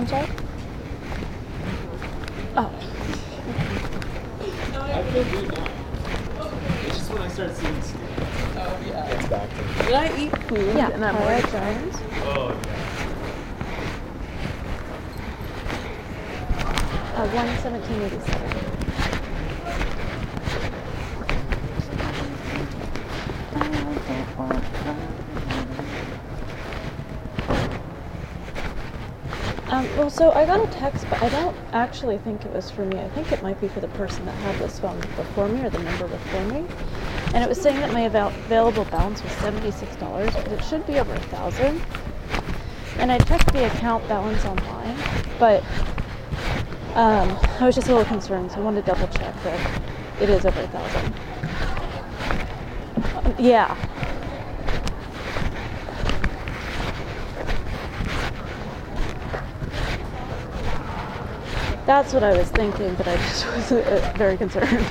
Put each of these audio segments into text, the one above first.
I'm sorry? Oh. I feel good now. It's just when I start seeing Steve. Oh yeah. It's back to me. Did I eat food? Yeah, and I'm Paula like, Jones. Oh, yeah. Uh, 11787. Um, well, so I got a text, but I don't actually think it was for me. I think it might be for the person that had this phone before me or the number before me. And it was saying that my avail- available balance was $76, but it should be over a thousand. And I checked the account balance online, but um, I was just a little concerned, so I wanted to double check that it is over a thousand. Um, yeah. That's what I was thinking, but I just was uh, very concerned.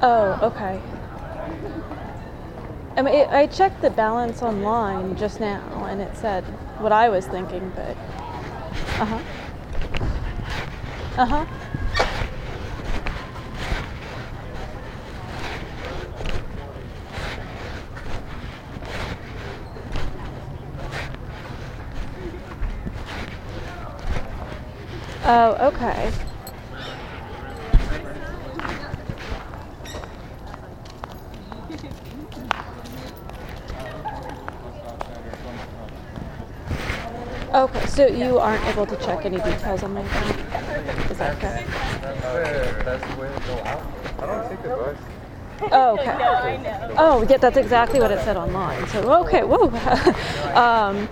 oh, okay. I mean, it, I checked the balance online just now, and it said what I was thinking, but uh huh, uh huh. Oh, okay. Okay, so you aren't able to check any details on my account? Is that okay? That's the way to go out. I don't take advice. Oh, okay. Oh, yeah, that's exactly what it said online. So, okay, whoa. um,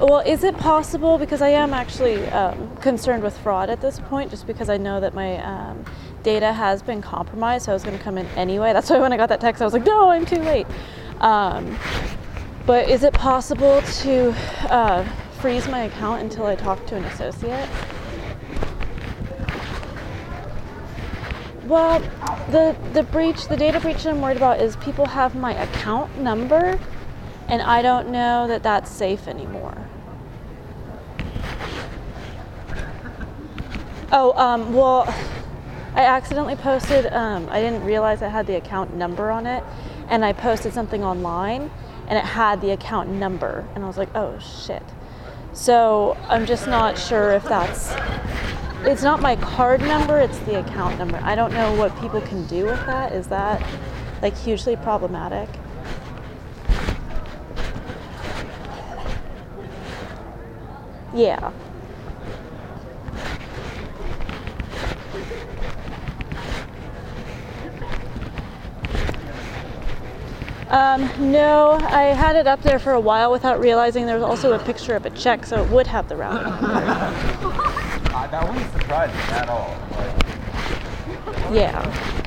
well, is it possible, because I am actually um, concerned with fraud at this point, just because I know that my um, data has been compromised, so I was going to come in anyway. That's why when I got that text, I was like, no, I'm too late. Um, but is it possible to uh, freeze my account until I talk to an associate? Well, the the breach, the data breach that I'm worried about is people have my account number, and I don't know that that's safe anymore. Oh, um, well, I accidentally posted. Um, I didn't realize I had the account number on it, and I posted something online, and it had the account number, and I was like, oh shit. So I'm just not sure if that's it's not my card number, it's the account number. I don't know what people can do with that. Is that like hugely problematic? Yeah. Um, no, I had it up there for a while without realizing there was also a picture of a check, so it would have the route number. Uh, that wouldn't surprise me at all. Like, Yeah.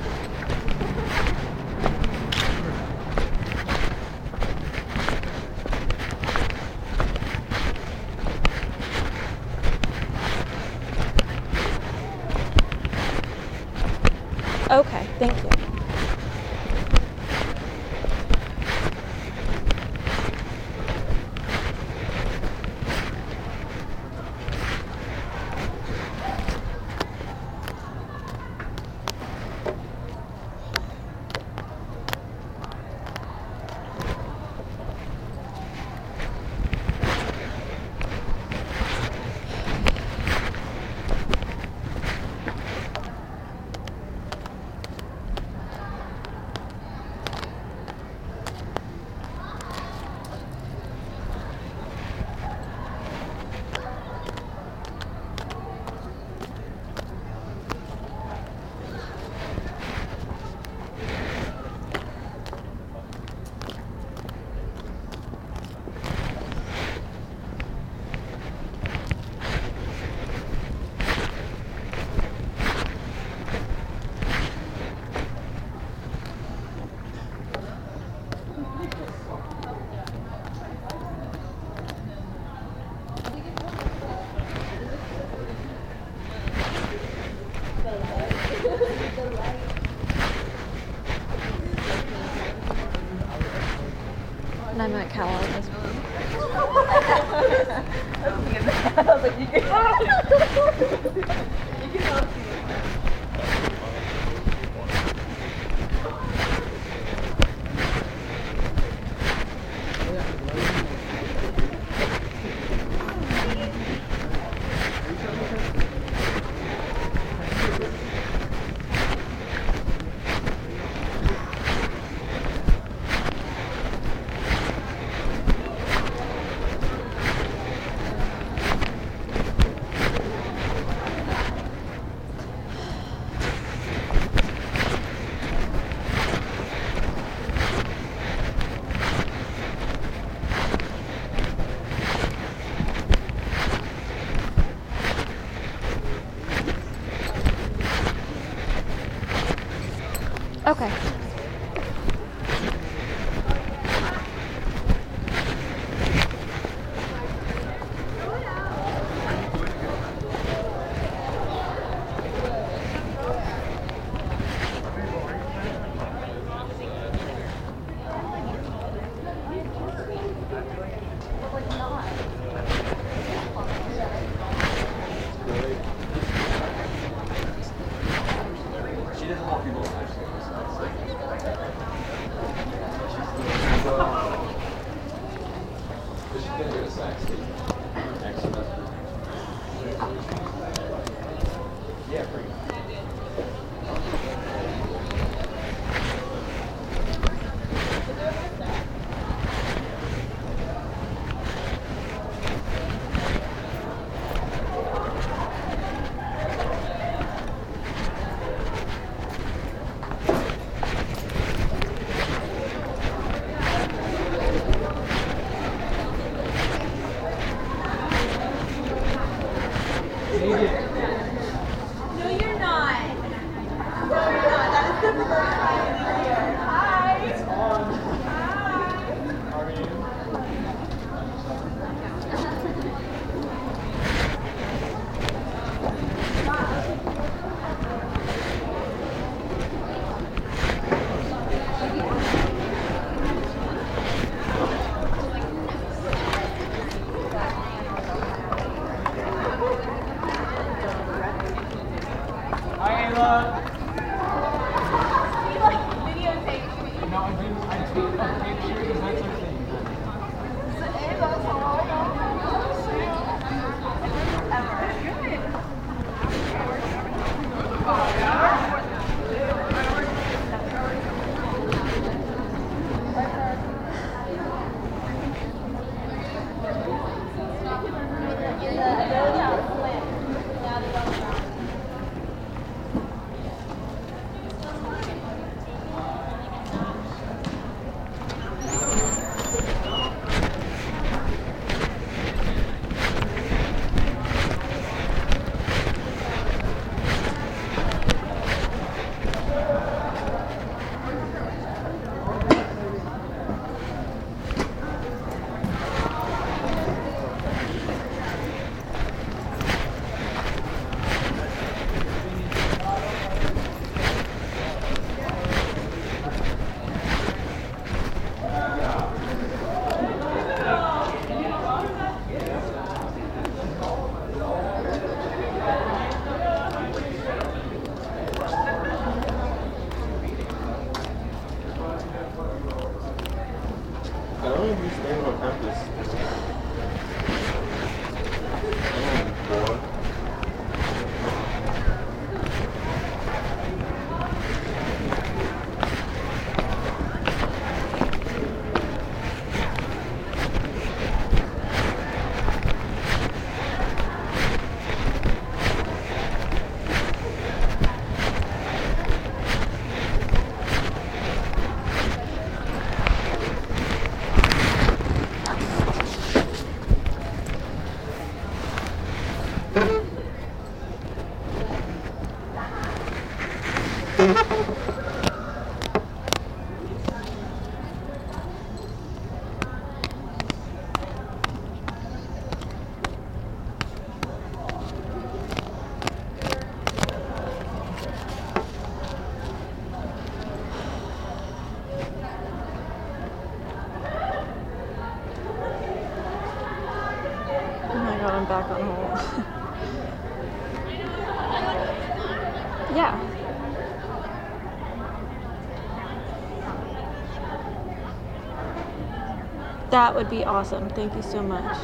That would be awesome. Thank you so much.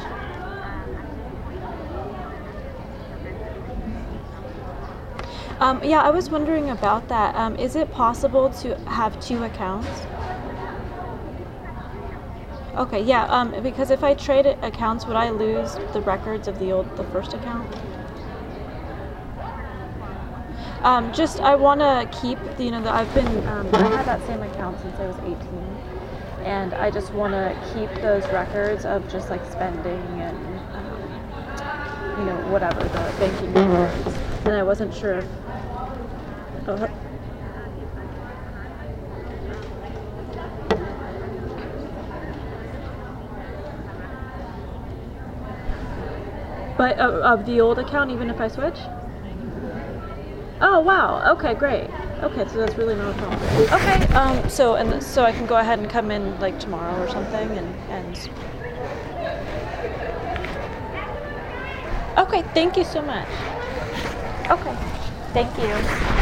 Um, yeah, I was wondering about that. Um, is it possible to have two accounts? Okay, yeah. Um, because if I trade accounts, would I lose the records of the old, the first account? Um, just I want to keep, the, you know, the, I've been, um, I had that same account since I was 18, and I just want to keep those records of just like spending and, um, you know, whatever the banking records. And I wasn't sure if. Oh, but uh, of the old account, even if I switch. Oh wow. Okay, great. Okay, so that's really not a problem. Okay. Um. So and so I can go ahead and come in like tomorrow or something and and. Okay. Thank you so much. Okay. Thank you.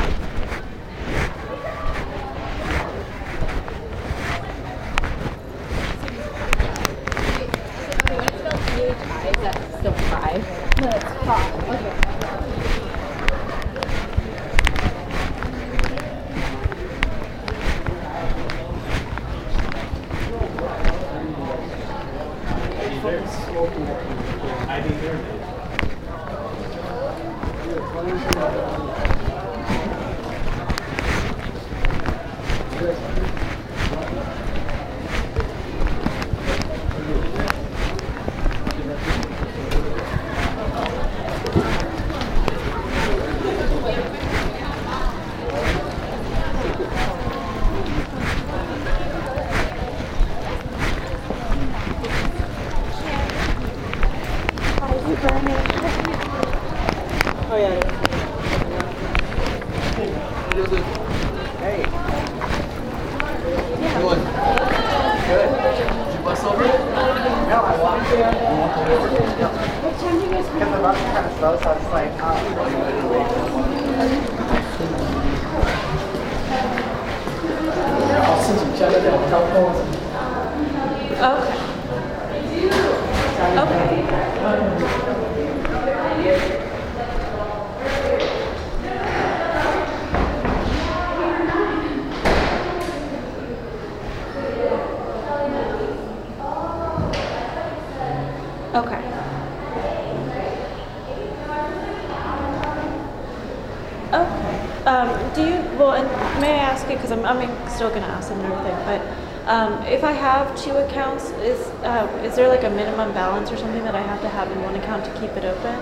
Have two accounts, is, uh, is there like a minimum balance or something that I have to have in one account to keep it open?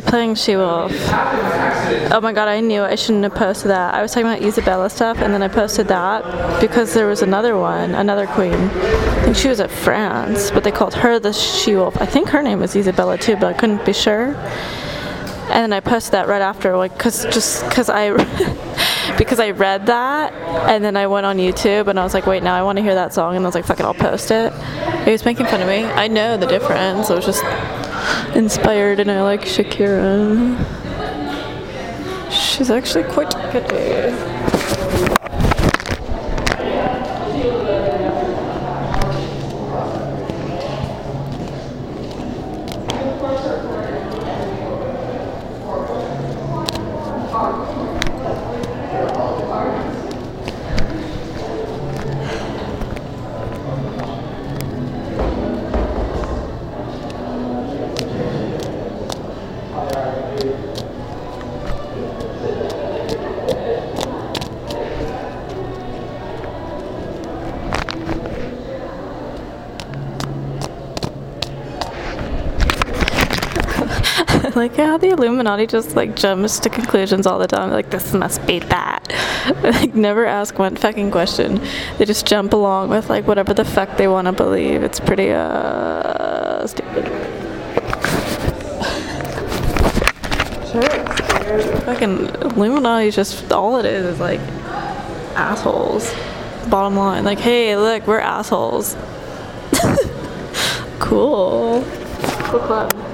Playing She Wolf. Oh my god, I knew I shouldn't have posted that. I was talking about Isabella stuff, and then I posted that because there was another one, another queen. I think she was at France, but they called her the She Wolf. I think her name was Isabella too, but I couldn't be sure. And then I posted that right after, like, cause just cause I, because I read that, and then I went on YouTube and I was like, wait, now I want to hear that song, and I was like, fuck it, I'll post it. He was making fun of me. I know the difference. I was just inspired, and I like Shakira. She's actually quite pretty. The Illuminati just like jumps to conclusions all the time. Like this must be that. like never ask one fucking question. They just jump along with like whatever the fuck they want to believe. It's pretty uh stupid. sure. Fucking Illuminati is just all it is is like assholes. Bottom line, like, hey, look, we're assholes. cool. Cool club.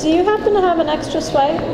Do you happen to have an extra sway?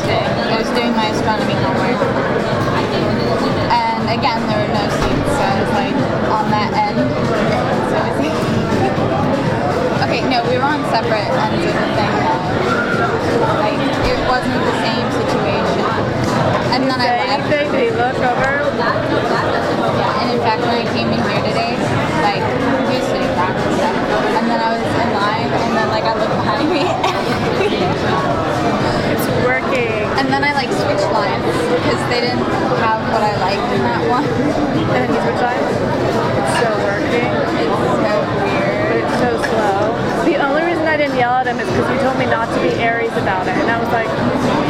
Yesterday. I was doing my astronomy homework. And again, there were no seats, so I was like on that end. So was Okay, no, we were on separate ends of the thing. Like, it wasn't the same situation. And then I left. anything? He look over? Yeah, and in fact, when I came in here today, like, he was sitting back and stuff. And then I was in line, and then, like, I looked behind me. And then I, like, switched lines because they didn't have what I liked in that one. And he's resigned. It's still working, It's so weird. It's so slow. The only reason I didn't yell at him is because you told me not to be Aries about it, and I was like,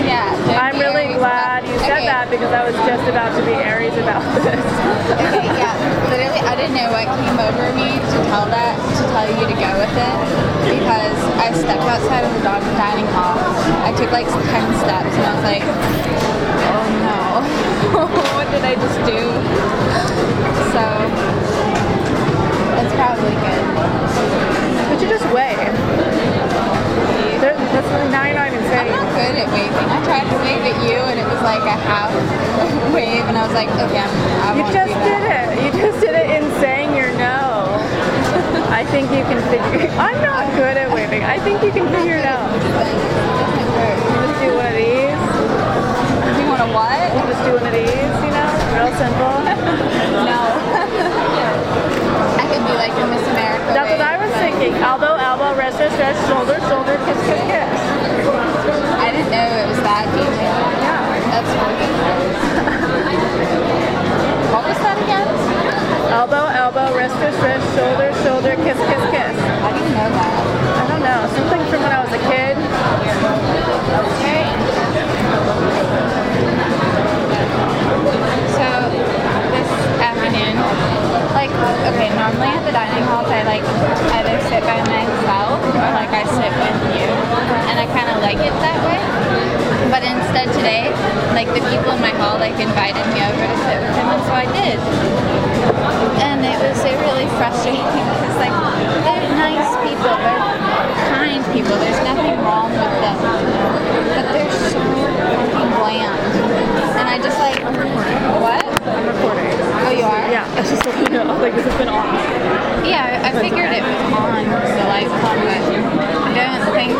Yeah. I'm really Aries glad you said Okay, that because I was just about to be Aries about this. Okay, yeah. Literally, I didn't know what came over me to tell that, to tell you to go with it, because I stepped outside of the dog dining hall. I took like 10 steps, and I was like, oh no, what did I just do? So, it's probably good. But you just wave. There, that's, now you're not even I'm not good at waving. I tried to wave at you, and it was like a half wave, and I was like, okay, I'm, I You just do did it. You just did it in saying your no. I think you can figure. I'm not good at waving. I think you can figure it out. You just do one of these. You want a what? You just do one of these. You know, real simple. No. I be like a Miss America. That's what I was thinking. Elbow, elbow, wrist, wrist, wrist, shoulder, shoulder, kiss, kiss, kiss. I didn't know it was that detailed. Yeah. That's funny. what was that again? Elbow, elbow, wrist, wrist, wrist, shoulder, shoulder, kiss, kiss, kiss. I didn't know that. I don't know. Something from when I was a kid. Okay. So like, okay, normally at the dining halls I like either sit by myself or like I sit with you, and I kind of like it that way. But instead today, like the people in my hall like invited me over to sit with them, and so I did. And it was really frustrating because like they're nice people, they're kind people. There's nothing wrong with them, but they're so fucking bland. And I just like what? I'm recording. Oh, you are? Yeah, I just let you know. Like this has been on. Yeah, I I figured it was on the light one, but I don't think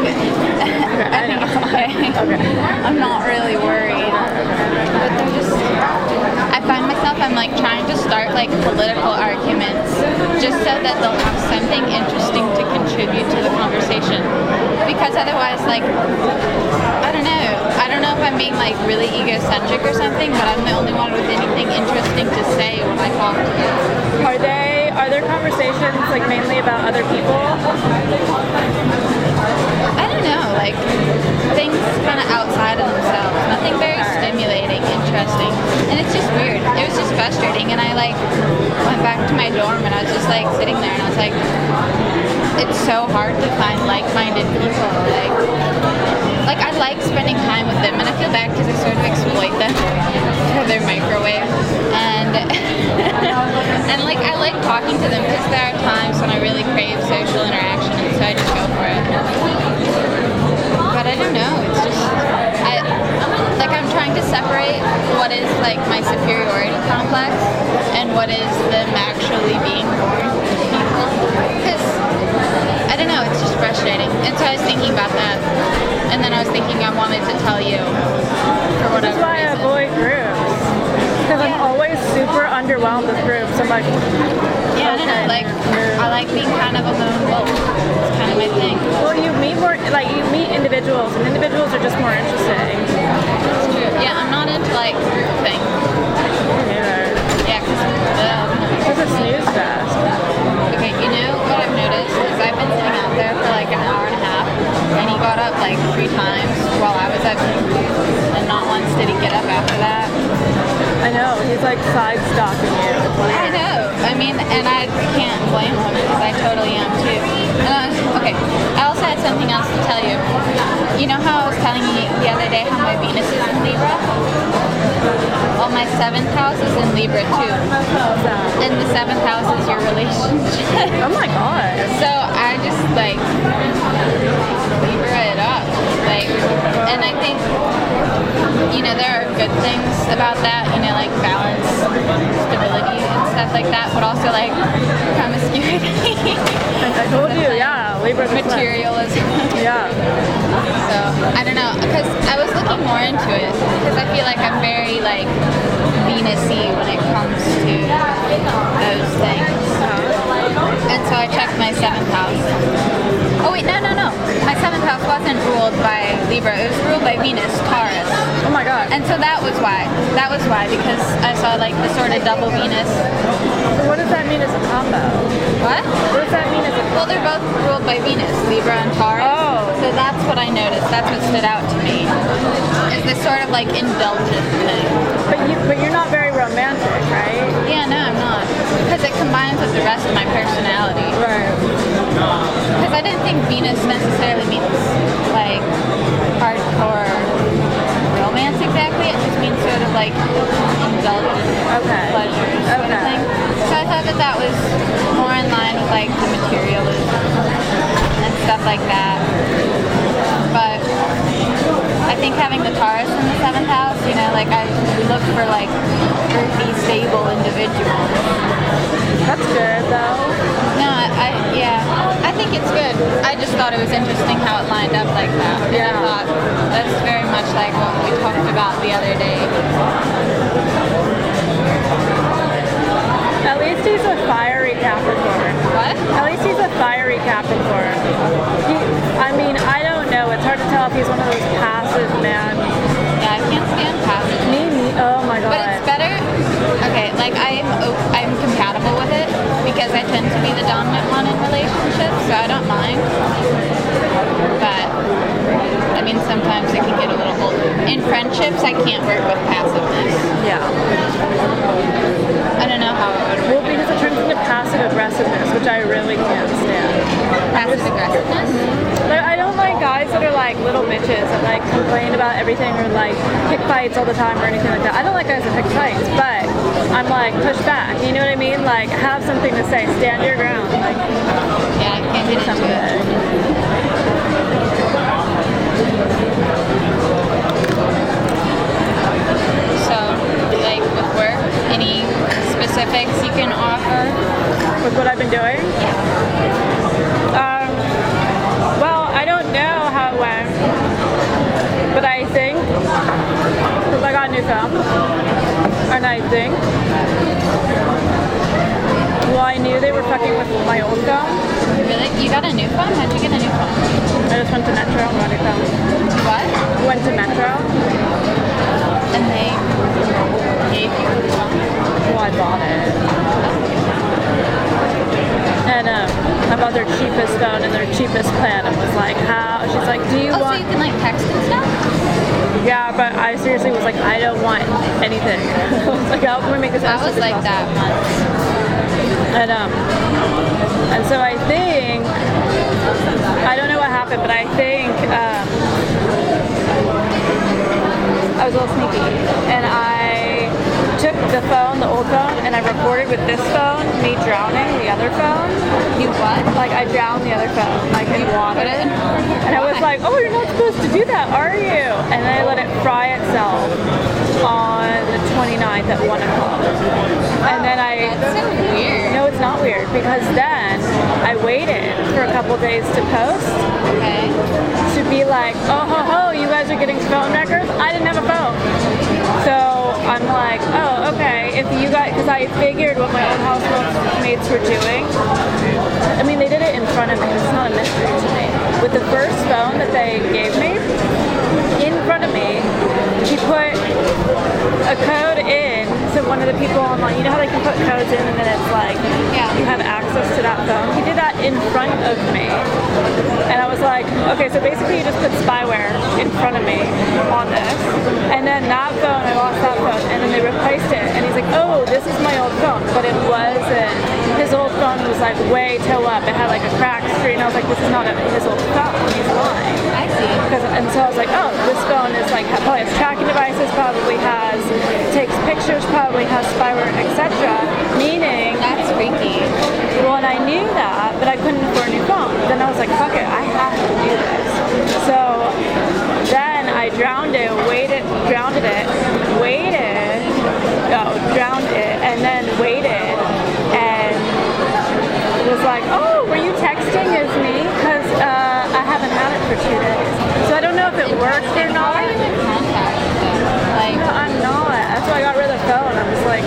I think it's okay. Okay. I'm not really worried. But they're just I find myself I'm like trying to start like political arguments just so that they'll have something interesting to contribute to the conversation. Because otherwise like I don't know. I don't know if I'm being like really egocentric or something, but I'm the only one with anything interesting to say when I talk to you. Are they are their conversations like mainly about other people? I don't know, like things kind of outside of themselves. Nothing very stimulating, interesting, and it's just weird. It was just frustrating, and I like went back to my dorm, and I was just like sitting there, and I was like, it's so hard to find like-minded people. Like, like I like spending time with them, and I feel bad because I sort of exploit them for their microwave, and and like I like talking to them because there are times when I really crave social interaction, and so I just go for it. But I don't know. It's just I like I'm trying to separate what is like my superiority complex and what is them actually being born people. Because don't know. It's just frustrating. And so I was thinking about that, and then I was thinking I wanted to tell you for That's whatever why I avoid groups. Because I'm always super underwhelmed with groups. I'm like, Yeah, I don't know. Like I like being kind of a lone wolf. It's kind of my thing. well, you meet more, like you meet individuals, and individuals are just more interesting. It's true. Yeah, I'm not into like group thing. Neither. Yeah, because It's uh, a snooze fest. Okay, you know what I've noticed is I've been sitting out there for like an hour and a half, and he got up like three times while I was up, and not once did he get up after that. I know. He's like side stalking you. I know. I mean, and I can't blame him because I totally am too. Was, okay, I also had something else to tell you. You know how I was telling you the other day how my Venus is in Libra? Well, my seventh house is in Libra too, oh, and the seventh house is your relationship. Oh my god. So I just like Libra and I think you know there are good things about that, you know, like balance, stability, and stuff like that, but also like promiscuity, I told you, yeah. labor materialism. Yeah. So I don't know, because I was looking more into it because I feel like I'm very like Venusy when it comes to those things. Uh-huh. And so I checked my seventh house. Oh wait, no, no, no. My seventh house wasn't ruled by Libra. It was ruled by Venus, Taurus. Oh my god. And so that was why. That was why because I saw like the sort of double Venus. So what does that mean as a combo? What? What does that mean as a Well, they're both ruled by Venus, Libra and Taurus. Oh. So that's what I noticed. That's what stood out to me. Is this sort of like indulgent thing. But you but you're not very romantic, right? Yeah, no, I'm not. Because it combines with the rest of my personality. Right. Because I didn't think Venus necessarily means like hardcore romance exactly. It just means sort of like indulgent Okay. pleasures sort of Okay. thing. So I thought that that was more in line with like the materialism and stuff like that. But I think having the Taurus in the seventh house, you know, like I look for like earthy, stable individuals. That's good though. No, I, I yeah, I think it's good. I just thought it was interesting how it lined up like that. And Yeah. I thought that's very much like what we talked about the other day. At least he's a fiery Capricorn. What? At least he's a fiery Capricorn. He, I mean, I don't know. It's hard to tell if he's one of those passive men. Yeah, I can't stand passive. Okay, like I'm I'm compatible with it because I tend to be the dominant one in relationships, so I don't mind. But I mean, sometimes it can get a little old. In friendships, I can't work with passiveness. yeah. I don't know how it would Well, because it turns into passive aggressiveness, which I really can't stand. Passive aggressiveness. I like guys that are like little bitches that like complain about everything or like pick fights all the time or anything like that. I don't like guys that pick fights, but I'm like push back. You know what I mean? Like have something to say. Stand your ground. Like Yeah, I can't get something. So, like with work, any specifics you can offer? With what I've been doing. Um, because I a new phone, and I think well, I knew they were fucking with my old phone. Really? You got a new phone? How'd you get a new phone? I just went to Metro and got a phone. What? Went to Metro. And they gave you a phone? Well, I bought it. Oh, and um, about their cheapest phone and their cheapest plan, and was like, how? She's like, do you Oh, so want? you can like text and stuff? Yeah, but I seriously was like, I don't want anything. I was like, how can we make this? I as was like possible? that once. And um, and so I think I don't know what happened, but I think um, I was a little sneaky, and I took the phone, the old phone, and I recorded with this phone me drowning the other phone. You what? Like I drowned the other phone, like in water. put it in- And I was like, oh, you're not supposed to do that, are you? And then I let it fry itself on the 29th at 1 o'clock. And then I... That's so weird. No, it's not weird because then I waited for a couple days to post Okay. to be like, oh ho ho, you guys are getting phone records. I didn't have a phone. So I'm like, oh, okay. If you guys, because I figured what my old housemates were doing. I mean, they did it in front of me. It's not a mystery to me. With the first phone that they gave me, in front of me, he put a code in. So one of the people online, you know how they can put codes in and then it's like Yeah. you have access to that phone. He did that in front of me, and I was like, okay, so basically you just put spyware in front of me on this, and then that phone, I lost that phone, and then they replaced it, and he's like, oh, this is my old phone, but it wasn't. His old phone was like way toe up. It had like a cracked screen. I was like, this is not a, his old phone. He's lying. I see. Because, and so I was like, oh, this phone is like probably has tracking devices, probably has takes pictures, probably has spyware, etc. Meaning, That's freaky. well, and I knew that, but I couldn't afford a new phone. Then I was like, fuck it, I have to do this. So then I drowned it, waited, drowned it, waited, oh, drowned it, and then waited, and was like, oh, were you texting as me? Because uh, I haven't had it for two days. So I don't know if it worked or not. How are you in contact? Like, No, I'm not. That's why I got rid of the phone. I like,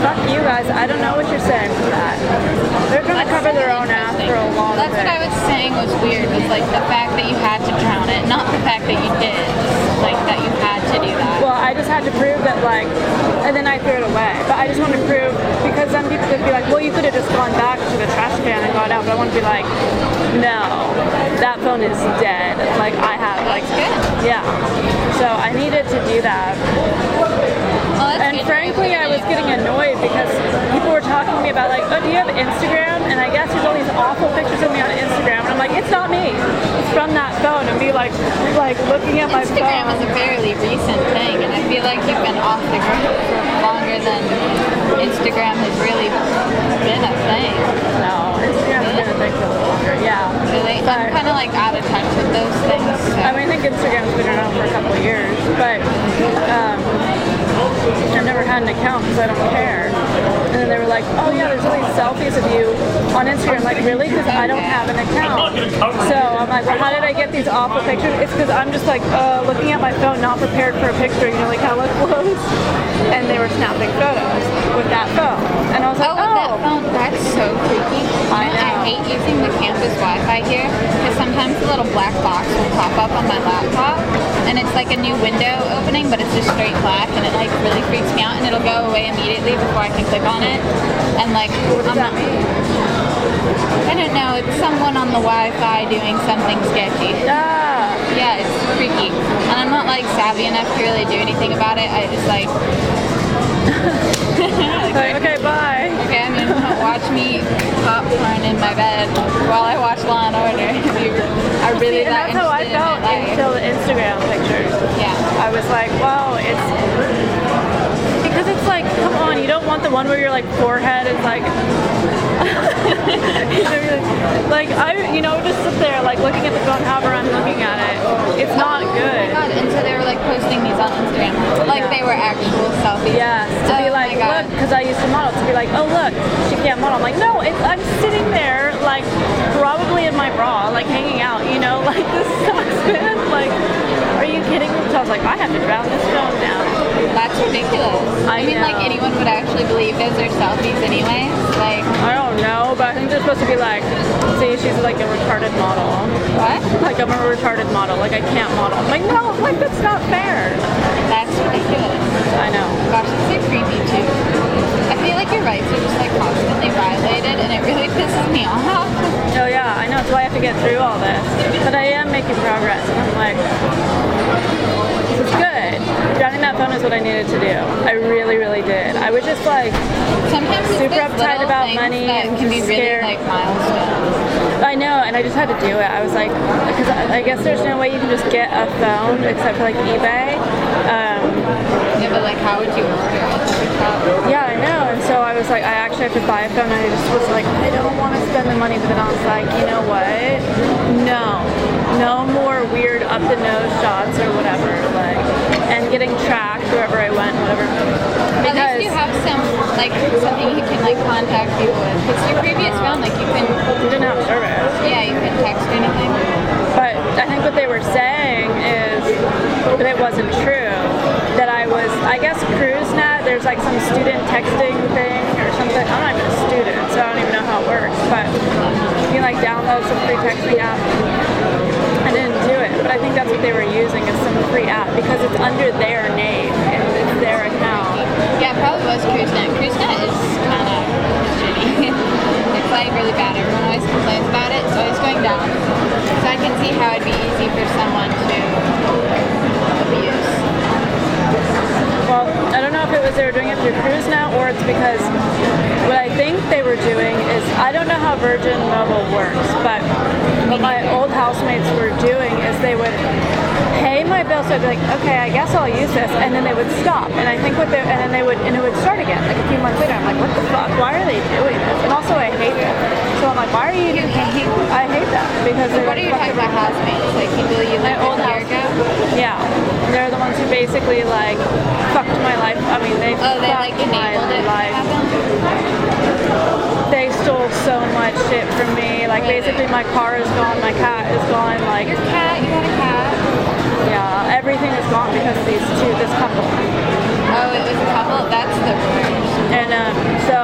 fuck you guys. I don't know what you're saying for that. They're gonna cover their own ass for a long That's what I was saying was weird. Was like the fact that you had to drown it, not the fact that you did. Like that you had to do that. Well, I just had to prove that, like, and then I threw it away. But I just wanted to prove because then people could be like, well, you could have just gone back to the trash can and got out. But I want to be like, no, that phone is dead. Like I have, like, That's good. yeah. So I needed to do that. That's And good. frankly, I was getting annoyed because people were talking to me about like, oh, do you have Instagram? And I guess there's all these awful pictures of me on Instagram, and I'm like, it's not me. It's from that phone, and me like, like looking at my Instagram phone. is a fairly recent thing, and I feel like you've been off the grid for longer than Instagram has really been a thing. No, Instagram's been a thing for a little longer. Yeah. Really, I'm kind of like out of touch with those things. So. I mean, I think Instagram's been around for a couple of years, but um, I've never had an account because I don't care. And then they were like, oh yeah, there's all these selfies of you on Instagram. Like, really? Because I don't have an account. So I'm like, well, how did I get these awful pictures? It's because I'm just like uh, looking at my phone, not prepared for a picture, you know, like hella close. And they were snapping photos with that phone. And I was like, Oh, with that phone, that's so freaky. I You know, I know. Hate using the campus Wi-Fi here because sometimes the little black box will pop up on my laptop, and it's like a new window opening, but it's just straight black, and it like really freaks me out, and it'll go away immediately before I can click on it, and like what does I'm that not- mean? I don't know. It's someone on the Wi-Fi doing something sketchy. Ah, Yeah, it's freaky, and I'm not like savvy enough to really do anything about it. I just like. like, okay, bye. Gonna watch me popcorn in my bed while I watch Law and Order. If you are really and that that's how I felt in until the Instagram pictures. yeah. I was like, wow, it's it's like, come on, you don't want the one where your like forehead is like, you know, you're like, like I, you know, just sit there like looking at the phone, however I'm looking at it. It's not Oh my good. god, and so they were like posting these on Instagram. Like they were actual selfies. Yes, to be Oh like, my God. look, because I used to model, to be like, oh look, she can't model. I'm like, no, it's, I'm sitting there, like, probably in my bra, like hanging out, you know, like this sucks, man. Like, are you kidding me? So I was like, I have to drown this phone now. That's ridiculous. I I, mean, like anyone would actually believe those are selfies anyway. Like, I don't know, but I think they're supposed to be like, see, she's like a retarded model. what? Like I'm a retarded model. Like I can't model. I'm like, no, like that's not fair. That's ridiculous. I know. Gosh, it's so creepy too. I feel like your rights are just like constantly violated, and it really pisses me off. Oh yeah, I know. That's why I have to get through all this. But I am making progress, and I'm like, good. Drowning that phone is what I needed to do. I really, really did. I was just like, Sometimes Super uptight about money and can be just really like milestones. I know, and I just had to do it. I was like, because I, I guess there's no way you can just get a phone except for like eBay. Um, Yeah, but like, how would you order it? Yeah, I know. And so I was like, I actually have to buy a phone. And I just was like, I don't want to spend the money. But then I was like, you know what? No, no more weird up the nose shots or whatever. Like, and getting tracked wherever I went, whatever. At Because least you have some like something you can like contact people with. Because your previous phone, like you can, we didn't have service. yeah, you can text or anything. But I think what they were saying is that it wasn't true. That I was, I guess, CruzNet. There's like some student texting thing or something. I'm not even a student, so I don't even know how it works. But you can like download some free texting app. I didn't do it, but I think that's what they were using is some free app because it's under their name and it's their account. Yeah, it probably was CruzNet. CruzNet is kind of shitty. it's like really bad. Everyone always complains about it. So it's always going down. So I can see how it'd be easy for someone to abuse. Well, I don't know if it was they were doing it through Cruise now or it's because what I think they were doing is I don't know how Virgin Mobile works, but what my old housemates were doing is they would pay my bill, so I'd be like, okay, I guess I'll use this, and then they would stop, and I think what they and then they would and it would start again like a few months later. I'm like, what the fuck? Why are they doing this? And also, I hate it. So I'm like, why are you? You hate I hate that because they're What are you talking about housemates? Like people you my lived old with year ago? Yeah, they're the ones who basically like fucked my life. I mean, they Oh, they like enabled my it life. They stole so much shit from me. Like Really? basically, my car is gone, my cat is gone. Like Your cat, you got a cat? Yeah, everything is gone because of these two, this couple. Oh, it was a couple? That's the worst. And um, so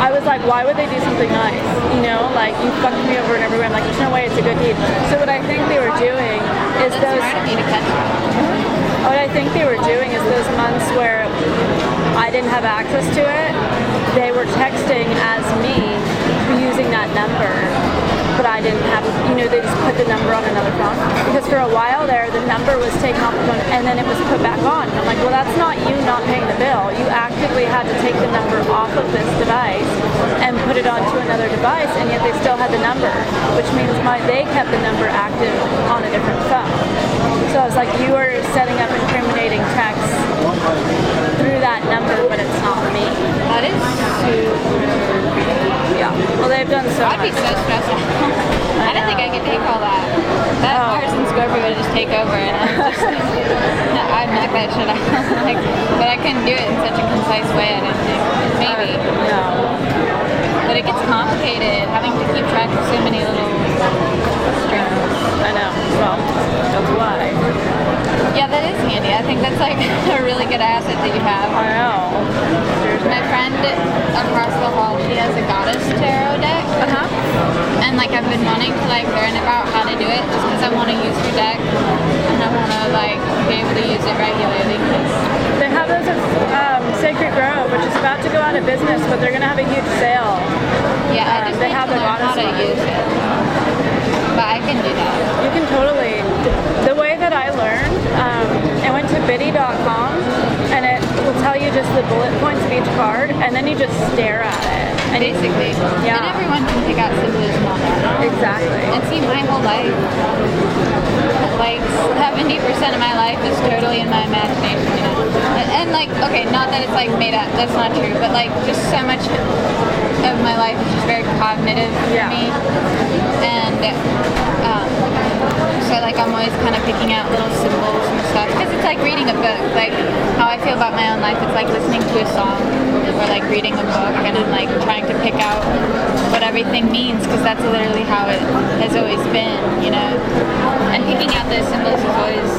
I was like, why would they do something nice? You know, like you fucked me over and everywhere. I'm like, there's no way it's a good deed. So what I think they were doing is That's those. smart of you to catch. What I think they were doing is those months where I didn't have access to it, they were texting as me using that number, but I didn't have, you know, they just put the number on another phone. Because for a while there, the number was taken off the phone and then it was put back on. And I'm like, well, that's not you not paying the bill. You actively had to take the number off of this device and put it onto another device, and yet they still had the number, which means my they kept the number active on a different phone. So I was like, you are setting up incriminating texts through that number, but it's not me. That is super Yeah. Well, they've done so I'd be so stressed out. I don't think I could take all that. That Oh. Mars and Scorpio would just take over and I'd just I'd knock that shit out. like, but I couldn't do it in such a concise way, I don't think. Maybe. Uh, no. But it gets complicated having to keep track of so many little strings. I know. Well, that's why. Yeah, that is handy. I think that's like a really good asset that you have. I know. My friend across the hall, she has a goddess tarot deck. Uh-huh. And like I've been wanting to like learn about how to do it just because I want to use her deck and I want to like be able to use it regularly. They have those at um, Sacred Grove, which is about to go out of business, but they're going to have a huge sale. yeah, I Um, just they have to learn how to one. use it. But I can do that. You can totally. The way that I learned, um, I went to biddy.com and it will tell you just the bullet points of each card, and then you just stare at it. And Basically. Yeah. And everyone can pick out symbolism on that. exactly. And see, my whole life, like 70% of my life is totally in my imagination, you know? And, and, like, okay, not that it's like made up, that's not true, but like just so much of my life is just very cognitive Yeah. for me. And um, so, like, I'm always kind of picking out little symbols and stuff because it's like reading a book. Like, how I feel about my own life, it's like listening to a song or like reading a book and I'm like trying to pick out what everything means because that's literally how it has always been, you know. And picking out those symbols has always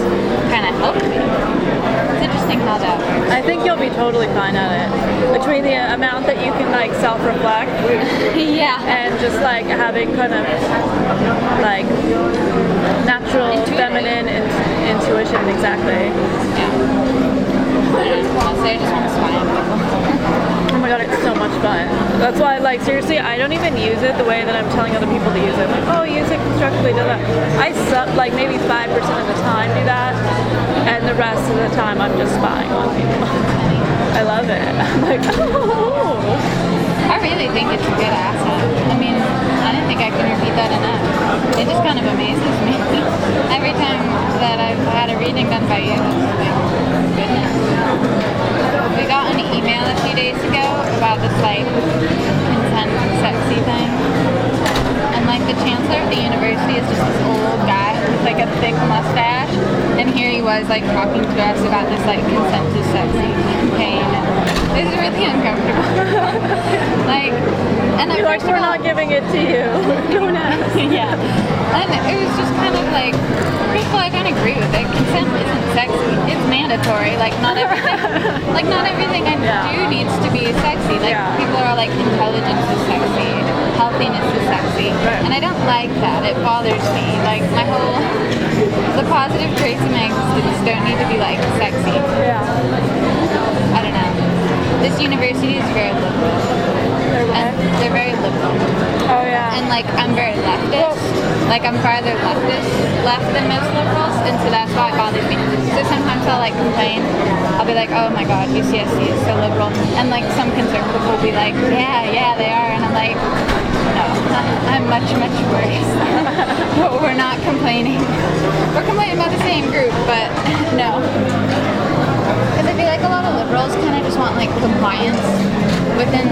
kind of helped me. It's interesting how that works. I think you'll be totally fine at it. Between the amount that you can like self-reflect yeah. and just like having kind of like natural feminine in- intuition, exactly. Oh my god, it's so much fun. That's why, like, seriously, I don't even use it the way that I'm telling other people to use it. Like, oh, use it constructively, do that. I sub, like, maybe 5% of the time do that, and the rest of the time I'm just spying on people. I love it. I'm like, oh. I really think it's a good asset. I mean, I don't think I can repeat that enough. It just kind of amazes me. Every time that I've had a reading done by you, it's like, goodness. We got an email a few days ago about this like consent sexy thing. And like the chancellor of the university is just this old guy with like a thick mustache. And here he was like talking to us about this like consent to sexy campaign. And it was really uncomfortable. like, and You're like, we're all- not giving it to you. Don't ask. yeah. And it was just kind of like, first of all, I don't agree with it. Consent isn't sexy. It's mandatory. Like not everything, like not everything I Yeah. do needs to be sexy. Like Yeah. people are like, intelligence is sexy, healthiness is sexy, Right. and I don't like that. It bothers me. Like my whole, the positive traits of my existence don't need to be like sexy. Yeah. I don't know. This university is very liberal, and they're very liberal. Oh, yeah. And like I'm very leftist. Like I'm farther leftist left than most liberals, and so that's why it bothers me. So sometimes I'll like complain. I'll be like, oh my god, UCSC is so liberal, and like some conservative will be like, yeah, yeah, they are, and I'm like, no, I'm much much worse. but we're not complaining. We're complaining about the same group, but no. Because I feel like a lot of liberals kind of just want like compliance within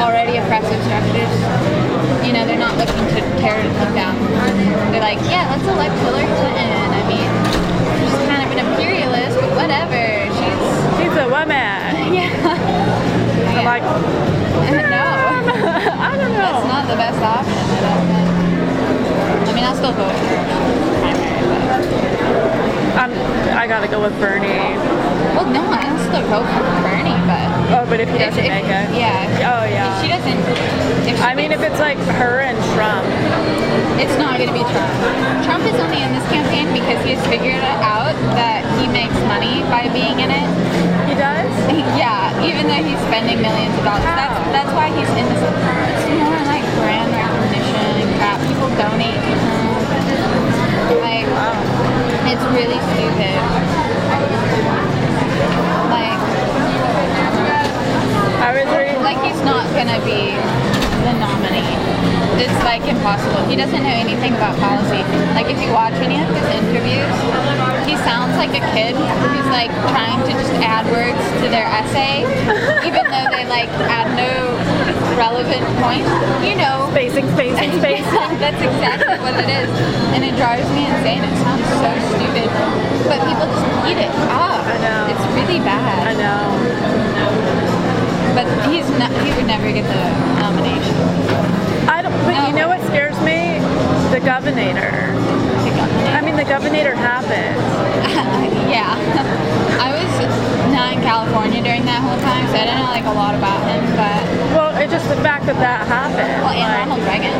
already oppressive structures. You know, they're not looking to tear them down. They're like, yeah, let's elect Hillary Clinton. I mean, she's kind of an imperialist, but whatever. She's She's a woman. yeah. I'm like, no, I don't know. that's not the best option. I don't think. I mean, I'll still vote for but I'm, I gotta go with Bernie. well, no, I'll still vote for Bernie, but. Oh, but if he doesn't if- make it. Yeah. Oh, yeah. If she doesn't. If she I mean, if it's like her and Trump, It's not going to be Trump. Trump is only in this campaign because he's figured out that he makes money by being in it. he does. yeah, even though he's spending millions of dollars. That's How? that's why he's in this. It's more like brand recognition and crap. People donate to him. Like, it's really stupid. Like, I was reading. like he's not gonna be the nominee. It's like impossible. He doesn't know anything about policy. Like if you watch any of his interviews, he sounds like a kid who's like trying to just add words to their essay, even though they like add no relevant point. You know, Spacing, spacing, spacing. yeah, that's exactly what it is. And it drives me insane. It sounds so stupid. But people just eat it up. I know. Ah, it's really bad. I know. But he's not, he would never get the nomination. I don't. But you know what scares me? The governor. I mean, the governor happened. yeah. I was not in California during that whole time, so I don't know like a lot about him. But Well, it's just the fact that that happened. well, and like- Ronald Reagan,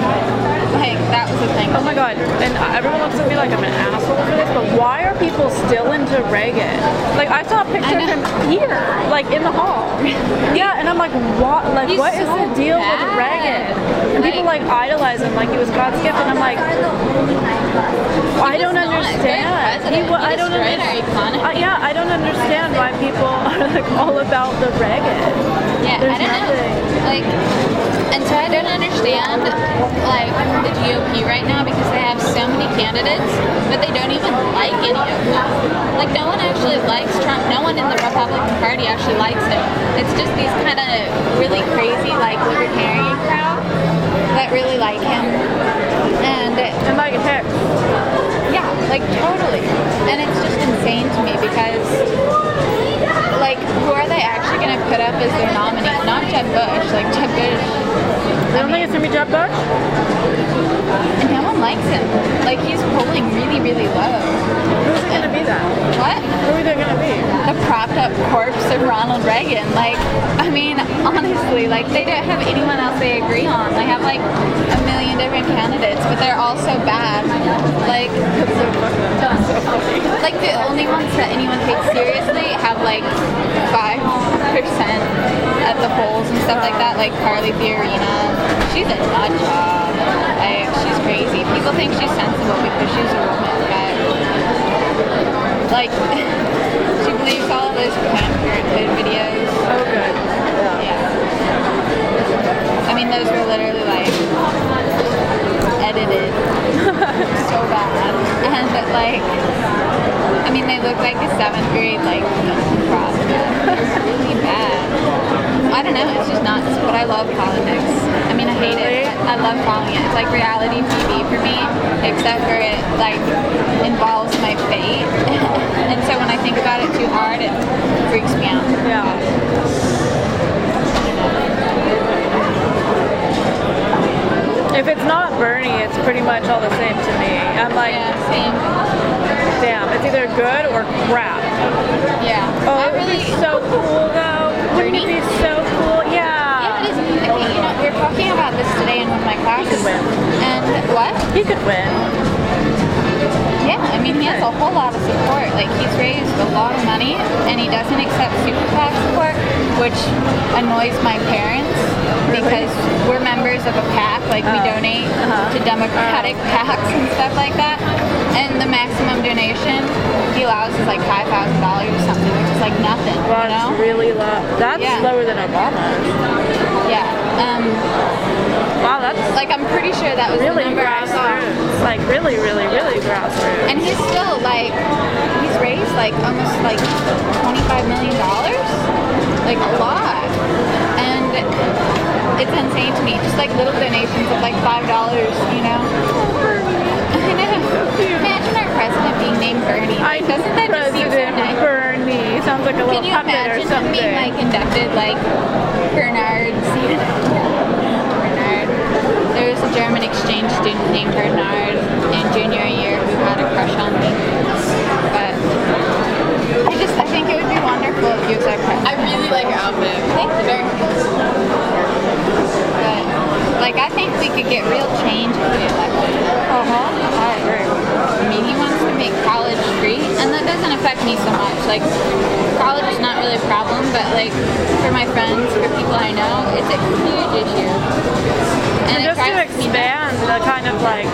like that was the thing. Oh my god, and everyone looks at me like I'm an asshole for this, but why are people still into Reagan? Like, I saw a picture of him here, like in the hall. Yeah, and I'm like, what? Like, He's what is so the deal with bad. Reagan? And people like idolize him like he was God's gift, and I'm like, I don't not a great understand. He I don't understand. economy. yeah, I don't understand why people are like all about the Reagan. Yeah, There's I don't nothing. know. Like, and so I don't understand like the GOP right now because they have so many candidates, but they don't even like any of them. Like, no one actually likes Trump. No one in the Republican Party actually likes him. It's just these kind of really crazy like libertarian crowd that really like him. And And like Hicks. yeah, like totally. And it's just insane to me because, like, who are they actually going to put up as their nominee? Not Jeb Bush. Like, Jeb Bush, I don't think it's gonna be Jeb Bush. and no one likes him. Like, he's polling really, really low. Who's it gonna be then? What? Who are they gonna be? The propped up corpse of Ronald Reagan. Like, I mean, honestly, like, they don't have anyone else they agree on. They have, like, a million different candidates, but they're all so bad. Like, like the only ones that anyone takes seriously have like five percent at the polls and stuff like that. like Carly Fiorina. She's a nut job. Like, she's crazy. People think she's sensible because she's a woman, but like she believes all of those Planned Parenthood videos. Oh, good. Yeah. Yeah. I mean, those were literally like edited so bad, and like, I mean, they look like a seventh grade like film. It's really bad. I don't know. It's just nuts. But I love politics. I mean, I hate it. I love following it. It's like reality TV for me, except for it like involves my fate. and so when I think about it too hard, it freaks me out. Yeah. If it's not Bernie, it's pretty much all the same to me. I'm like, Yeah, same. damn, it's either good or crap. Yeah. Oh, it would really. be so cool though. Bernie? Wouldn't it be so cool? Yeah, Yeah. it is. Okay, you know, we were talking about this today in one of my classes. win. And what? He could win. Yeah, I mean, he has a whole lot of support. Like, he's raised a lot of money, and he doesn't accept super PAC support, which annoys my parents because we're members of a PAC. Like, we Oh. donate Uh-huh. to Democratic PACs and stuff like that. And the maximum donation he allows is like five thousand dollars or something, which is like nothing. Well, you know? really low. That's Yeah. lower than Obama's. Yeah. Um, Wow, that's like I'm pretty sure that was really the number I saw. Like really, really, really grassroots. And he's still like, he's raised like almost like $25 million. Like a lot. And it's insane to me. Just like little donations of like $5, you know? I know. Imagine our president being named Bernie. Like, doesn't that just seem so nice? Bernie sounds like a little Can you puppet or imagine him something. being like inducted like? Bernard. There was a German exchange student named Bernard in junior year who had a crush on me. But I just I think it would be wonderful if he was our president. I really like your outfit. Thank you very much. But like I think we could get real change if we elected. Uh-huh. I agree. I mean, he wants to make college free, and that doesn't affect me so much. Like, college is not really a problem, but like for my friends, for people I know, it's a huge issue. And it just to expand the kind of like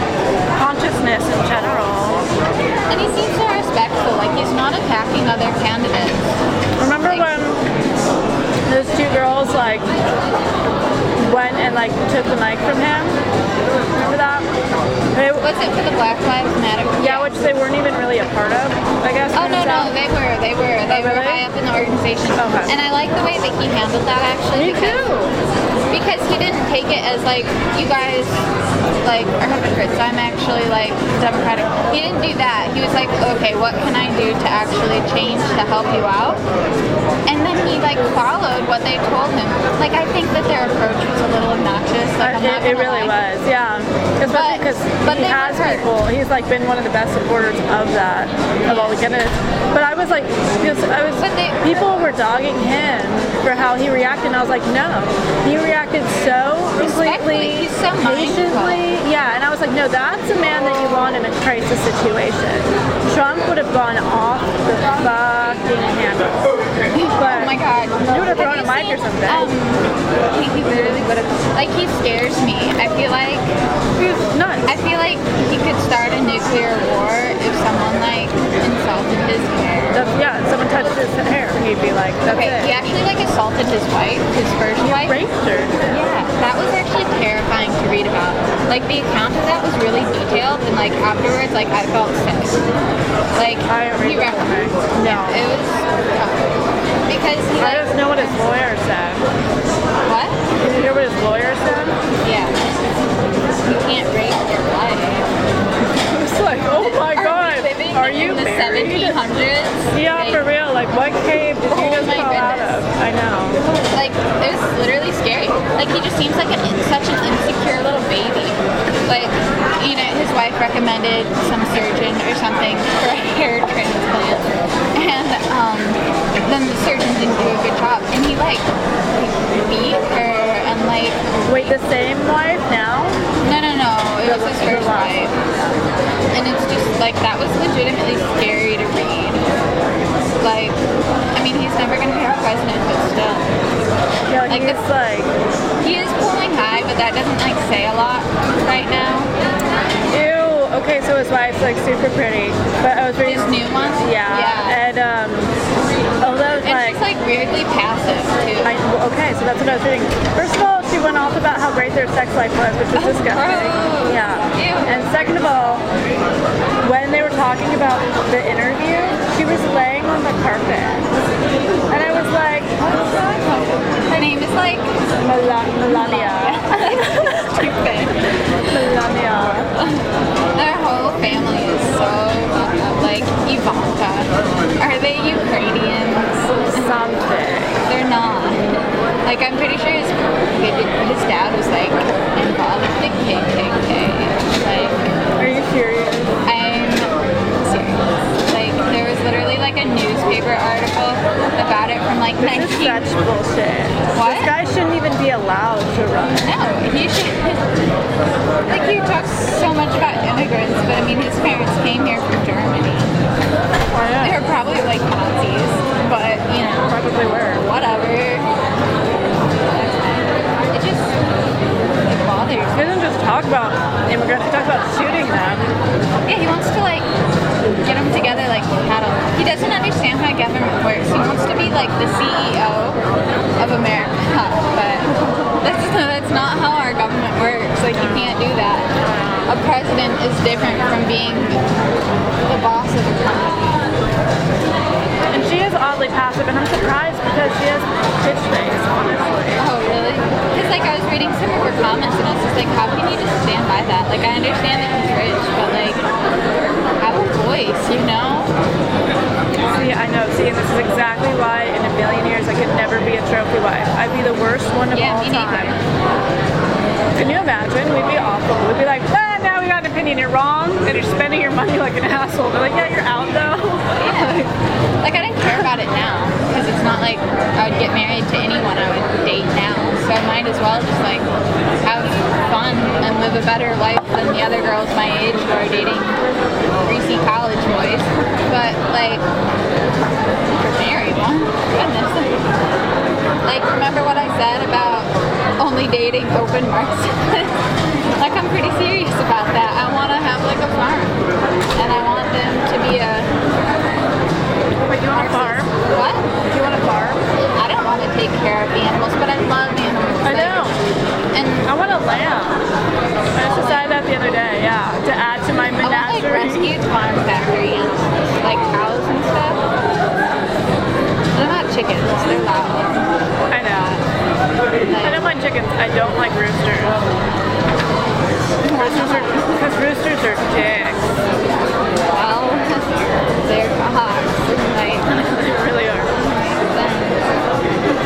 consciousness in general. And he seems so respectful. Like he's not attacking other candidates. Remember when those two girls like went and like took the mic from him? Remember that? They, Was it for the Black Lives Matter? yeah, which they weren't even really a part of, I guess. Oh no no, they were they were oh, they Oh, were really? high up in the organization. Okay. And I like the way that he handled that actually. Me because, too. Because he didn't take it as like you guys like are hypocrites. I'm actually like democratic. He didn't do that. He was like, okay, what can I do to actually change to help you out? And then he like followed what they told him. Like I think that their approach was a little obnoxious. Like, I'm It, it really lie. was, yeah. Especially because but he has people. He's like been one of the best supporters of that, of all the candidates. But I was like, I was, they- people were dogging him for how he reacted, and I was like, no, he reacted so completely, he's so patiently, yeah. And I was like, no, that's a man that you want in a crisis situation. Trump would have gone off the fucking handle. But Oh my god. He would have thrown you a mic or something. Um, he, he literally would have. Like, he scares me. I feel like. he was nuts. I feel like he could start a nuclear war if someone, like, insulted his yeah, someone touched his hair, he'd be like, that's Okay, he actually, like, assaulted his wife, his first wife. Raped her. Yeah, that was actually terrifying to read about. Like, the account of that was really detailed, and, like, afterwards, like, I felt sick. Like, I read he the wrecked whole me. thing. No. It was tough. Because he, I like, just know what his lawyer said. what? Did you hear what his lawyer said? Yeah. You can't rape your wife. It's like, oh my god, are you in the married? 1700s? Yeah, Like, for real. Like, what cave did you Oh just my fall out goodness. of? I know. Like, it was literally scary. Like, he just seems like an, such an insecure little baby. Like, you know, his wife recommended some surgeon or something for a hair transplant. And, um, then the surgeon didn't do a good job. And he, like, beat her like, Wait, the same wife now? no, no, no. It was his first wife. And it's just, like, that was legitimately scary to read. Like, I mean, he's never going to be our president, but still. Yeah, Like he's the- like, He is pulling high, but that doesn't like say a lot right now. ew. Okay, so his wife's like super pretty, but I was reading. His new one? Yeah. Yeah. And um, Oh, although And like. she's like weirdly passive too. I, okay, so that's what I was reading. First of all, she went off about how great their sex life was, which was oh, disgusting. gross. Yeah. Ew. And second of all, when they were talking about the interview, she was laying on the carpet. And I was like, Her name is like Mela- Melania. stupid. Melania. Their whole family is so. Like Ivanka. Are they Ukrainians? Something. They're not. Like I'm pretty sure his his dad was like involved with the KKK. Like Are you serious? Serious. Literally like a newspaper article about it from like This 19. is such bullshit. What? This guy shouldn't even be allowed to run. No, he should. like he talks so much about immigrants, but I mean his parents came here from Germany. Oh, they were probably like Nazis, but you know, Probably were. whatever. It just it bothers He doesn't just talk about immigrants, he talks about shooting them. Yeah, he wants to like get them together like. He doesn't understand how government works. He wants to be like the CEO of America, but that's that's not how our government works. Like you can't do that. A president is different from being the boss of a company. And she is oddly passive, and I'm surprised because she has bitch face, honestly. Oh, really? Because like I was reading some of her comments and I was just like, how can you just stand by that? Like I understand that he's rich, but like have a voice, you know? See, I know. See, and this is exactly why in a million years I could never be a trophy wife. I'd be the worst one of Yeah, all me neither. Can you imagine? We'd be awful. We'd be like, ah, now we got an opinion. You're wrong, and you're spending your money like an asshole. They're like, yeah, you're out though. Like I don't care about it now because it's not like I would get married to anyone I would date now. So I might as well just like have fun and live a better life than the other girls my age who are dating greasy college boys. But like marry one, goodness. Like remember what I said about only dating open marksmen? like I'm pretty serious about that. I want to have like a farm, and I want them to be a Wait, you want a farm? what? You want a farm? I don't want to take care of animals, but I love animals. I Like, know. And I want a lamb. I just decided that the other day. Yeah, to add to my menagerie. I want like rescued farm factory animals, like cows and stuff. They're not chickens. They're loud. I know. I don't mind chickens. I don't like roosters. Roosters are because roosters are dicks. Well, they're. Like, really are.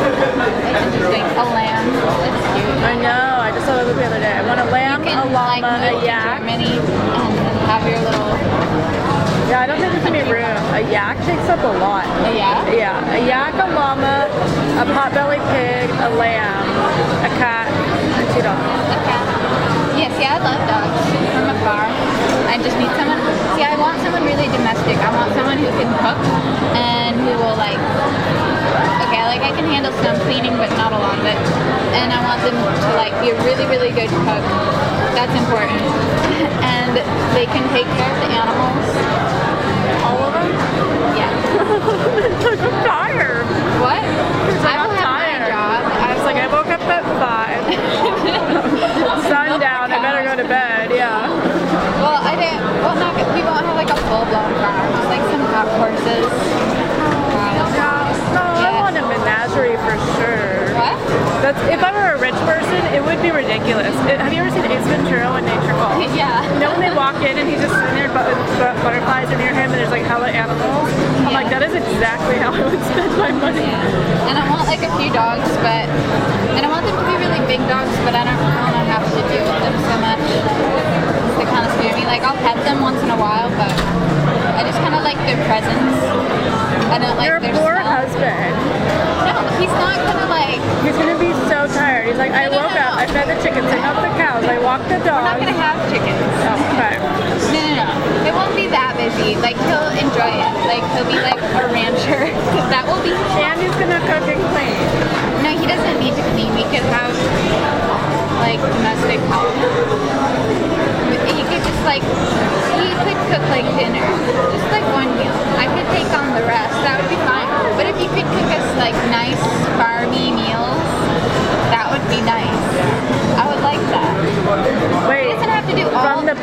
Interesting. A lamb. That's cute. I know. I just saw that the other day. I want a lamb, can a llama, move a yak. Germany and have your little. Yeah, I don't think there's gonna be room. A yak takes up a lot. Oh yeah. Yeah, a yak, a llama, a potbelly pig, a lamb, a cat, and two dogs. A cat. Yes, yeah, I love dogs from afar. I just need someone. See, I want someone really domestic. I want someone who can cook and who will like. Like I can handle some cleaning, but not a lot of it. And I want them to like be a really, really good cook. That's important. And they can take care of the animals. All of them? Yeah. I'm tired. What? I I'm will have my tired. job. I was like, I woke up at five. Sundown. I better go to bed. Yeah. Well, I didn't. Well, not. We won't have like a full blown farm. Just like some hot horses. That's if I were a rich person, it would be ridiculous. It- have you ever seen Ace Ventura when nature calls? Yeah. You know when they walk in and he's just sitting there, but but butterflies are near him, and there's like hella animals. I'm like, that is exactly how I would spend my money. And I want like a few dogs, but and I want them to be really big dogs, but I don't want to have to deal with them so much. They kind of scare me. Like I'll pet them once in a while, but I just kind of like their presence. I don't like Your their poor smell. husband. No, he's not gonna like. He's gonna be so tired. He's like, I No, no, woke no, up. I fed the chickens, I milked the cows, I walked the We're not gonna have chickens. Oh, okay. No, no, no. They won't won't be that busy. Like he'll enjoy it. Like he'll be like a rancher. 'Cause that will be And he's gonna cook and clean. No, he doesn't need to clean. We could have like domestic help.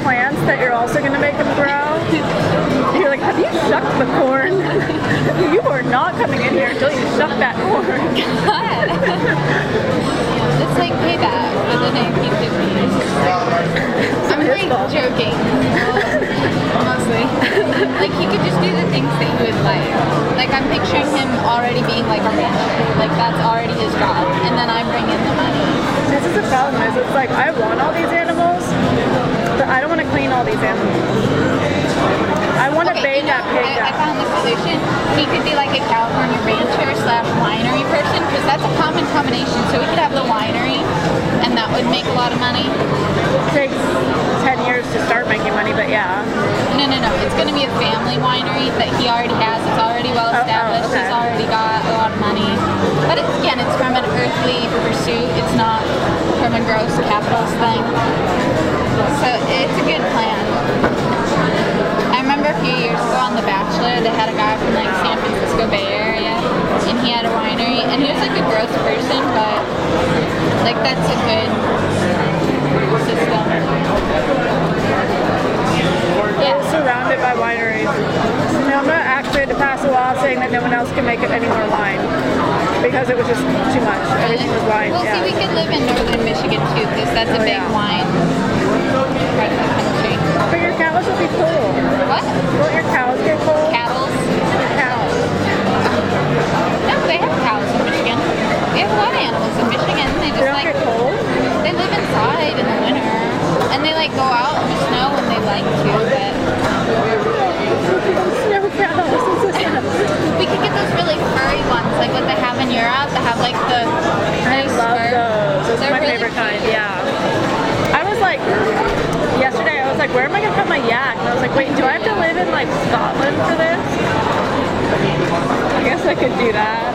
Plants that you're also gonna make them grow. You're like, have you shucked the corn? you are not coming in here until you shuck that corn. God. it's like payback for the 1950s. I'm like joking. Mostly. like he could just do the things that he would like. Like I'm picturing him already being like a rancher. Like that's already his job. And then I bring in the money. This is the problem is it's like I want all these animals, but I don't want to clean all these animals. I want to Okay, bathe you know, that pig I, I found the solution. He could be like a California rancher slash winery person because that's a common combination. So we could have the winery and that would make a lot of money. It takes 10 years to start making money, but yeah. No, no, no. It's going to be a family winery that he already has. It's already well Oh, oh, established. okay. He's already got a lot But it's, from an earthly pursuit. It's not from a gross capitalist thing. So it's a good plan. I remember a few years ago on The Bachelor, they had a guy from like San Francisco Bay Area, and he had a winery, and he was like a gross person, but like that's a good system. We're surrounded by wineries. Now, I'm not actually to pass a law saying that no one else can make it any more wine because it was just too much. Everything was wine. Well, yeah. see, we could live in northern Michigan too, because that's a Oh, big yeah. wine part of the country. But your cows will be cold. What? Won't your cows get cold? Cattles? Your cows. No, they have cows in Michigan. We have a lot of animals in Michigan. They They just don't like cold? they live inside in the winter, and they like go out in the snow when they like to. But No cows. we could get those really furry ones, like what they have in Europe. That have like the I nice love fur. those. Those They're are my really favorite kind. Yeah. I was like, yesterday I was like, where am I gonna put my yak? And I was like, wait, do I have to live in like Scotland for this? I guess I could do that.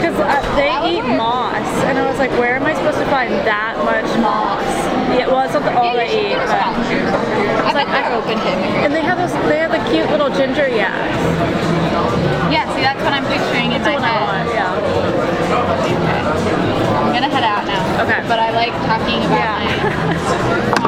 Because uh, they eat moss, and I was like, where am I supposed to find that much moss? Yeah, well, it's not the, all Yeah, they eat, but. I bet they're open to. And they have those. They have the cute little ginger yaks. Yeah, see, that's what I'm picturing in That's my I head. want. Yeah. I'm gonna head out now. Okay. But I like talking about Yeah. my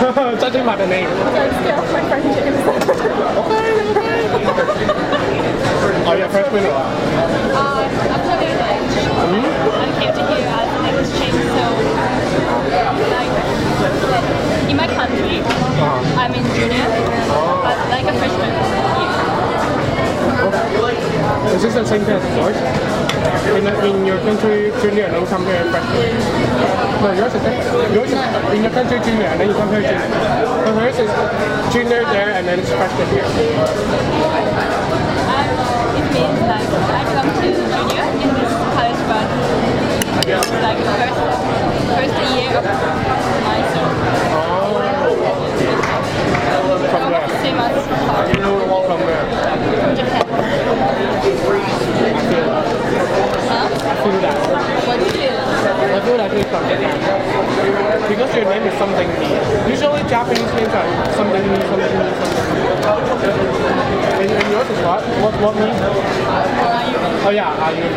Yeah, are you? Judging by the name. Are you a freshman or? Uh, I'm studying English. I came to here as an exchange, so like in my country, I'm in junior, but like a freshman year. Is this the same thing as yours? In, in your country, junior, and then you come here freshman? No, yours is. Yours is in your country, junior, and then you come here junior. But hers is junior there, and then it's freshman here. Um, it means like I come to junior in this college, but it's like first first year of my school. From where? Same as. From where? From Japan. Because your name is something me. Usually Japanese names are something me, something me, something me. And, yours is what? What, what me? Oh yeah, Ayumi.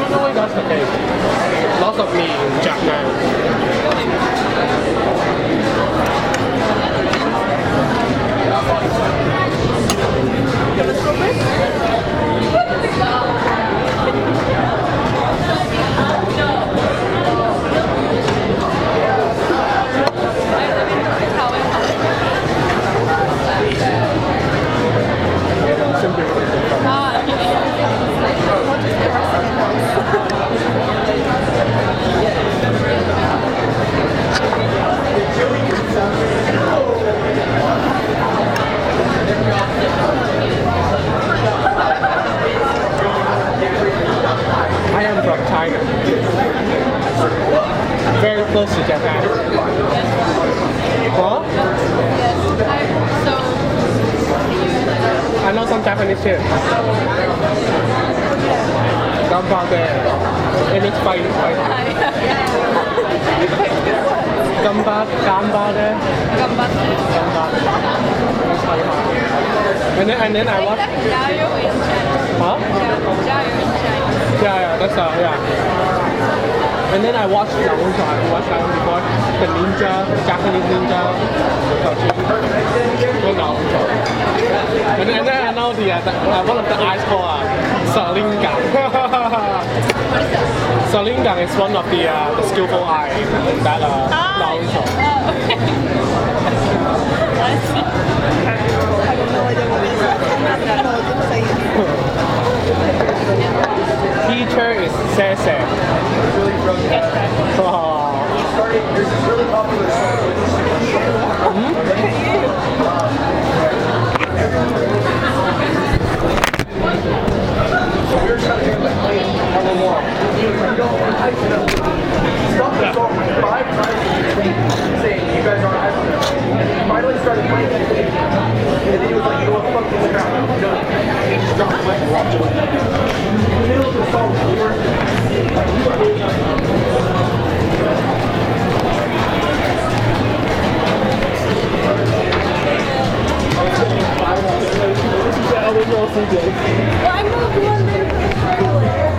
Usually that's the case. Lots of me in Japan. Ah, okay. I am from China. Very close to Japan. Huh? I know some Japanese too. Gambade. And it's fine, it's fine. Gamba, gambade, gambatte. gambade. It's fine. And then, and then I watch, Jiayou in China. huh? Jiayou in China. Yeah, yeah, that's uh, yeah. And then I watched Naruto. I watched Naruto before. The ninja, Japanese ninja. Well, Naruto. And then, and then I know the, uh, the uh, one of the eyes called uh, Sharingan. Sharingan is one of the uh, the skillful eye that uh, Naruto. Teacher is Sese. Oh. Started, there's this really popular song. So we were trying to do like on the wall. You along. Stop the song like five times saying you guys aren't hyped. Finally started playing that game. And then he was like, you know what, fuck this crowd. I'm done. And just dropped the mic and walked away. In the middle of the song was over. Like, you are really I was also good. Well, I'm not the one that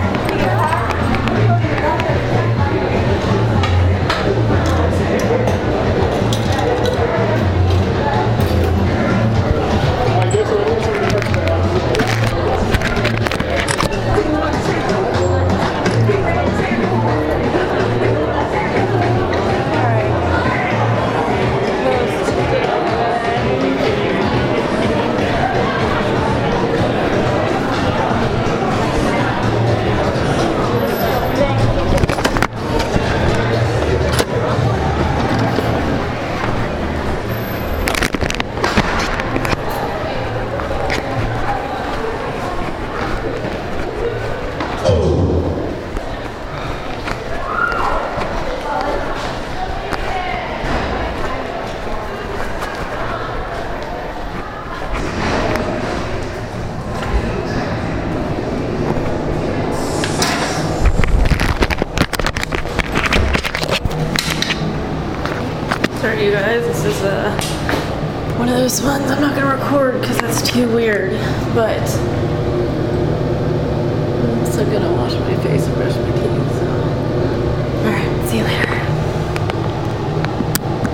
Too weird. But